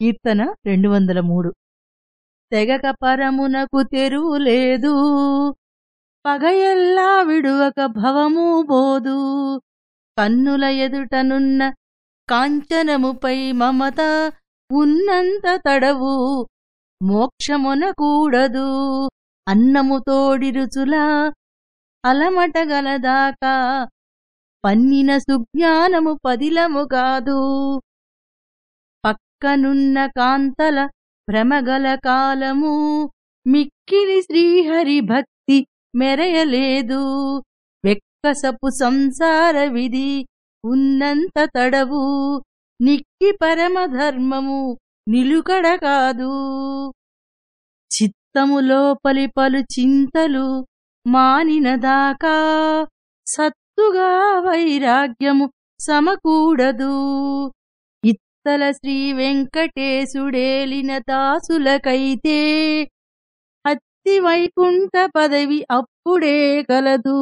కీర్తన రెండు వందల మూడు. తెగక పరమునకు తెరువు లేదు. పగయెల్లా విడువక భవము బోదు. కన్నుల ఎదుటనున్న కాంచనముపై మమత ఉన్నంత తడవు. మోక్షమునకూడదు అన్నము తోడి రుచులా అలమటగలదాకా పన్నిన సుజ్ఞానము పదిలము కాదు. కనున్న కాంతల భ్రమగల కాలము. మిక్కిలి శ్రీహరి భక్తి మెరయలేదు. వెక్కసపు సంసార విధి ఉన్నంత తడవు. నిక్కి పరమధర్మము నిలుకడ కాదు. చిత్తము లోపలి పలు చింతలు మానినదాకా సత్తుగా వైరాగ్యము సమకూడదు. తల శ్రీ వెంకటేశుడేలిన దాసులకైతే హత్తి వైకుంఠ పదవి అప్పుడే కలదు.